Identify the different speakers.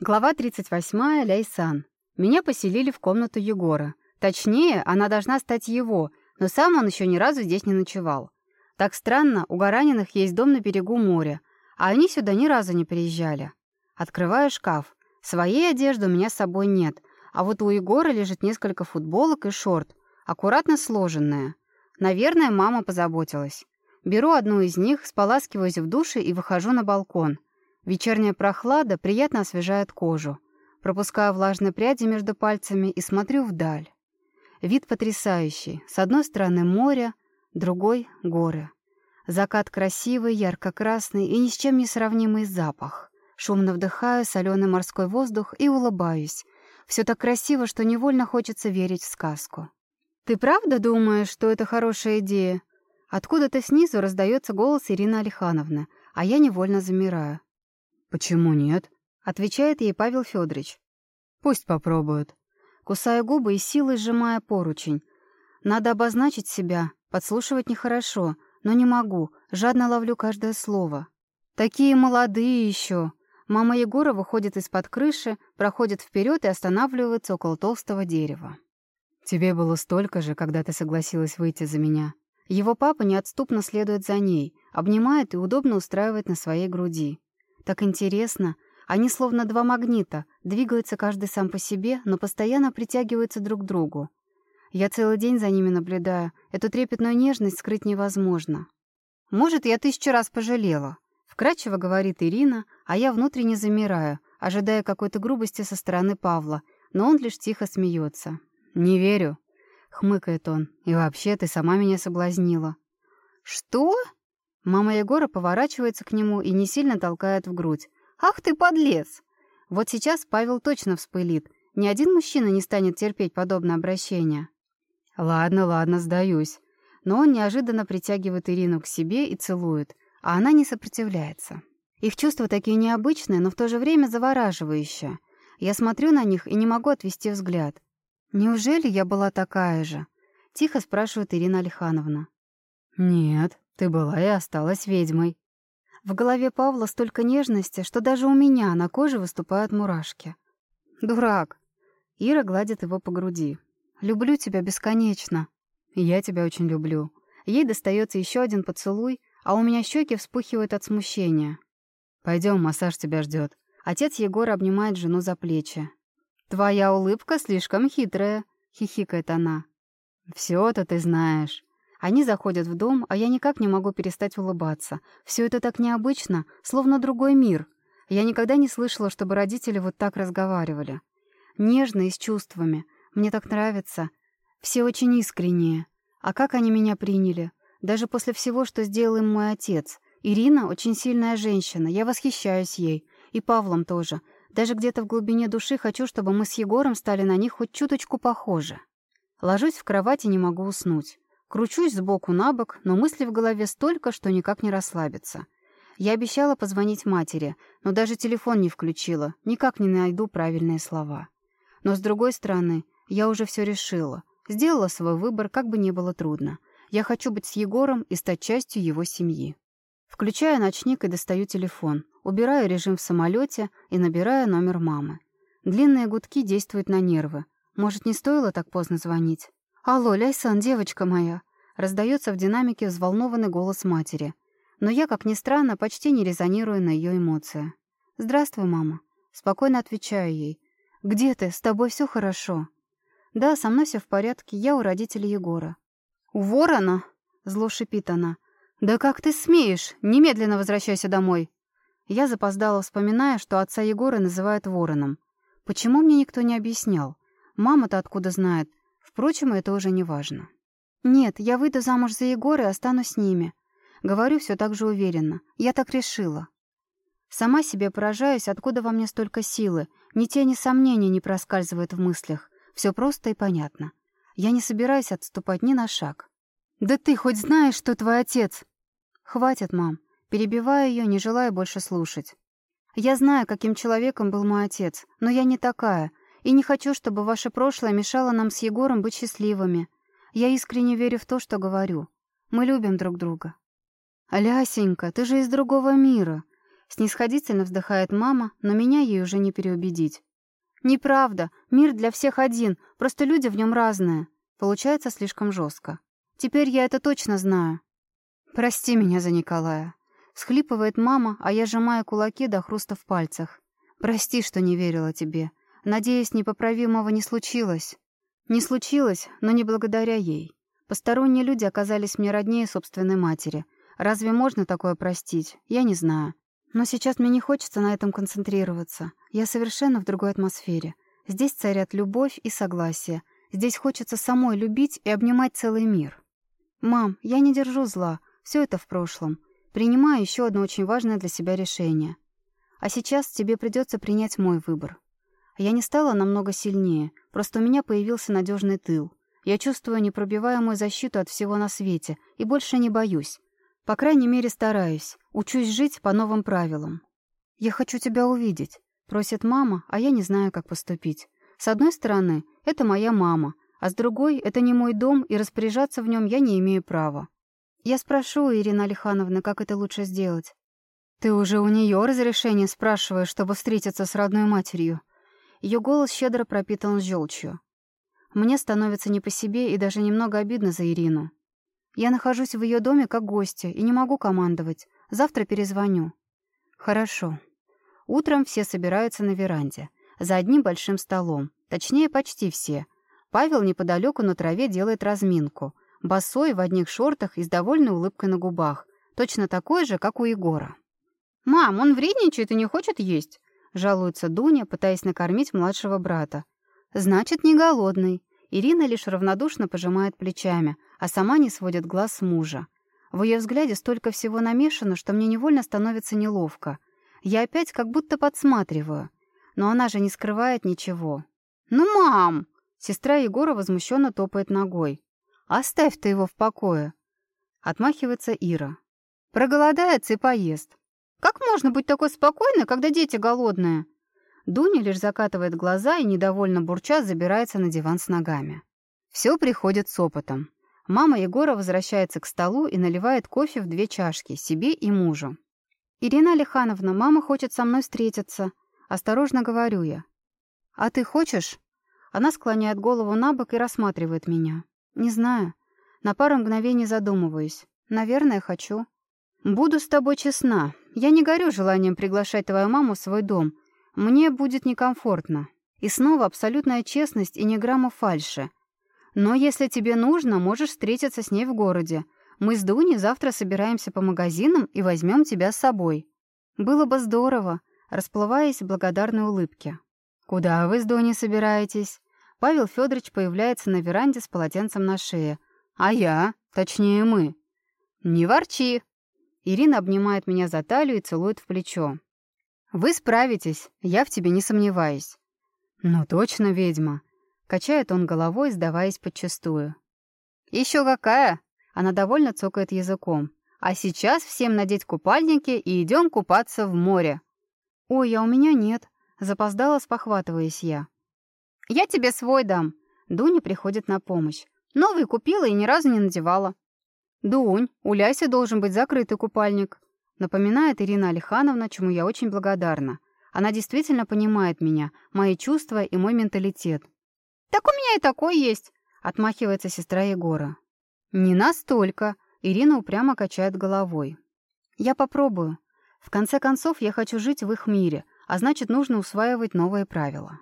Speaker 1: Глава 38. Ляйсан. Меня поселили в комнату Егора. Точнее, она должна стать его, но сам он еще ни разу здесь не ночевал. Так странно, у Гараниных есть дом на берегу моря, а они сюда ни разу не приезжали. Открываю шкаф. Своей одежды у меня с собой нет, а вот у Егора лежит несколько футболок и шорт, аккуратно сложенные. Наверное, мама позаботилась. Беру одну из них, споласкиваюсь в душе и выхожу на балкон. Вечерняя прохлада приятно освежает кожу. Пропускаю влажные пряди между пальцами и смотрю вдаль. Вид потрясающий. С одной стороны море, другой — горы. Закат красивый, ярко-красный и ни с чем не сравнимый запах. Шумно вдыхаю соленый морской воздух и улыбаюсь. Все так красиво, что невольно хочется верить в сказку. «Ты правда думаешь, что это хорошая идея?» Откуда-то снизу раздается голос Ирины Алихановны, а я невольно замираю.
Speaker 2: «Почему нет?»
Speaker 1: — отвечает ей Павел Федорович.
Speaker 2: «Пусть попробуют».
Speaker 1: Кусая губы и силой сжимая поручень. Надо обозначить себя, подслушивать нехорошо, но не могу, жадно ловлю каждое слово. Такие молодые еще. Мама Егора выходит из-под крыши, проходит вперед и останавливается около толстого дерева.
Speaker 2: «Тебе было столько же, когда ты согласилась выйти за меня».
Speaker 1: Его папа неотступно следует за ней, обнимает и удобно устраивает на своей груди. Так интересно. Они словно два магнита, двигаются каждый сам по себе, но постоянно притягиваются друг к другу. Я целый день за ними наблюдаю. Эту трепетную нежность скрыть невозможно. «Может, я тысячу раз пожалела», — вкратчиво говорит Ирина, а я внутренне замираю, ожидая какой-то грубости со стороны Павла, но он лишь тихо смеется.
Speaker 2: «Не верю», — хмыкает он. «И вообще, ты сама меня соблазнила».
Speaker 1: «Что?» Мама Егора поворачивается к нему и не сильно толкает в грудь. «Ах ты, подлец!» Вот сейчас Павел точно вспылит. Ни один мужчина не станет терпеть подобное обращение.
Speaker 2: «Ладно, ладно, сдаюсь».
Speaker 1: Но он неожиданно притягивает Ирину к себе и целует, а она не сопротивляется. Их чувства такие необычные, но в то же время завораживающие. Я смотрю на них и не могу отвести взгляд. «Неужели я была такая же?» — тихо спрашивает Ирина Алихановна.
Speaker 2: «Нет», ты была и осталась ведьмой.
Speaker 1: В голове Павла столько нежности, что даже у меня на коже выступают мурашки. Дурак. Ира гладит его по груди. Люблю тебя бесконечно.
Speaker 2: Я тебя очень люблю.
Speaker 1: Ей достается еще один поцелуй, а у меня щеки вспыхивают от смущения.
Speaker 2: Пойдем, массаж тебя ждет.
Speaker 1: Отец Егора обнимает жену за плечи. «Твоя улыбка слишком хитрая», — хихикает она.
Speaker 2: «Все-то ты знаешь».
Speaker 1: Они заходят в дом, а я никак не могу перестать улыбаться. Все это так необычно, словно другой мир. Я никогда не слышала, чтобы родители вот так разговаривали. Нежно и с чувствами. Мне так нравится. Все очень искренние. А как они меня приняли? Даже после всего, что сделал им мой отец. Ирина очень сильная женщина, я восхищаюсь ей. И Павлом тоже. Даже где-то в глубине души хочу, чтобы мы с Егором стали на них хоть чуточку похожи. Ложусь в кровать и не могу уснуть. Кручусь сбоку на бок, но мысли в голове столько, что никак не расслабиться. Я обещала позвонить матери, но даже телефон не включила, никак не найду правильные слова. Но с другой стороны, я уже все решила. Сделала свой выбор, как бы не было трудно. Я хочу быть с Егором и стать частью его семьи. Включаю ночник и достаю телефон. Убираю режим в самолете и набираю номер мамы. Длинные гудки действуют на нервы. Может, не стоило так поздно звонить? «Алло, Ляйсан, девочка моя!» Раздается в динамике взволнованный голос матери. Но я, как ни странно, почти не резонирую на ее эмоции. «Здравствуй, мама». Спокойно отвечаю ей. «Где ты? С тобой все хорошо?» «Да, со мной все в порядке. Я у родителей Егора». «У ворона?» — зло шипит она. «Да как ты смеешь? Немедленно возвращайся домой!» Я запоздала, вспоминая, что отца Егора называют вороном. Почему мне никто не объяснял? Мама-то откуда знает? Впрочем, это уже не важно. «Нет, я выйду замуж за Егора и останусь с ними». Говорю все так же уверенно. Я так решила. Сама себе поражаюсь, откуда во мне столько силы. Ни тени сомнений не проскальзывает в мыслях. Все просто и понятно. Я не собираюсь отступать ни на шаг. «Да ты хоть знаешь, что твой отец?» «Хватит, мам». Перебиваю ее, не желая больше слушать. «Я знаю, каким человеком был мой отец, но я не такая, и не хочу, чтобы ваше прошлое мешало нам с Егором быть счастливыми. Я искренне верю в то, что говорю. Мы любим друг друга». «Лясенька, ты же из другого мира!» Снисходительно вздыхает мама, но меня ей уже не переубедить. «Неправда. Мир для всех один, просто люди в нем разные». Получается слишком жестко. Теперь я это точно знаю. «Прости меня за Николая». Схлипывает мама, а я сжимаю кулаки до хруста в пальцах. «Прости, что не верила тебе. Надеюсь, непоправимого не случилось». Не случилось, но не благодаря ей. Посторонние люди оказались мне роднее собственной матери. Разве можно такое простить? Я не знаю. Но сейчас мне не хочется на этом концентрироваться. Я совершенно в другой атмосфере. Здесь царят любовь и согласие. Здесь хочется самой любить и обнимать целый мир. «Мам, я не держу зла. Все это в прошлом. Принимаю еще одно очень важное для себя решение. А сейчас тебе придется принять мой выбор. Я не стала намного сильнее, просто у меня появился надежный тыл. Я чувствую непробиваемую защиту от всего на свете и больше не боюсь. По крайней мере, стараюсь. Учусь жить по новым правилам. «Я хочу тебя увидеть», — просит мама, а я не знаю, как поступить. С одной стороны, это моя мама, а с другой, это не мой дом, и распоряжаться в нем я не имею права. Я спрошу у Ирины Алихановны, как это лучше сделать. «Ты уже у нее разрешение спрашиваешь, чтобы встретиться с родной матерью?» Ее голос щедро пропитан желчью. Мне становится не по себе и даже немного обидно за Ирину. Я нахожусь в ее доме как гостья и не могу командовать. Завтра перезвоню. Хорошо. Утром все собираются на веранде. За одним большим столом. Точнее, почти все. Павел неподалеку на траве делает разминку. Босой, в одних шортах и с довольной улыбкой на губах. Точно такой же, как у Егора. «Мам, он вредничает и не хочет есть. — жалуется Дуня, пытаясь накормить младшего брата. «Значит, не голодный». Ирина лишь равнодушно пожимает плечами, а сама не сводит глаз с мужа. В ее взгляде столько всего намешано, что мне невольно становится неловко. Я опять как будто подсматриваю. Но она же не скрывает ничего. «Ну, мам!» Сестра Егора возмущенно топает ногой. «Оставь ты его в покое!» Отмахивается Ира. «Проголодается и поест. Как можно быть такой спокойной, когда дети голодные?» Дуня лишь закатывает глаза и, недовольно бурча, забирается на диван с ногами. Все приходит с опытом. Мама Егора возвращается к столу и наливает кофе в две чашки, себе и мужу. «Ирина Алихановна, мама хочет со мной встретиться». Осторожно говорю я. «А ты хочешь?» Она склоняет голову на бок и рассматривает меня. «Не знаю. На пару мгновений задумываюсь. Наверное, хочу». «Буду с тобой честна. Я не горю желанием приглашать твою маму в свой дом. Мне будет некомфортно. И снова абсолютная честность и ни грамма фальши. Но если тебе нужно, можешь встретиться с ней в городе. Мы с Дуней завтра собираемся по магазинам и возьмем тебя с собой. Было бы здорово, расплываясь в благодарной улыбке. Куда вы с Дуней собираетесь? Павел Федорович появляется на веранде с полотенцем на шее. А я, точнее мы. Не ворчи, Ирина обнимает меня за талию и целует в плечо. «Вы справитесь, я в тебе не сомневаюсь». «Ну точно, ведьма», — качает он головой, сдаваясь подчистую. «Еще какая?» — она довольно цокает языком. «А сейчас всем надеть купальники и идем купаться в море». «Ой, а у меня нет», — запоздала, спохватываясь я. «Я тебе свой дам». Дуня приходит на помощь. «Новый купила и ни разу не надевала». «Дунь, у Ляси должен быть закрытый купальник», напоминает Ирина Алихановна, чему я очень благодарна. Она действительно понимает меня, мои чувства и мой менталитет. «Так у меня и такой есть», — отмахивается сестра Егора. «Не настолько», — Ирина упрямо качает головой. «Я попробую. В конце концов, я хочу жить в их мире, а значит, нужно усваивать новые правила».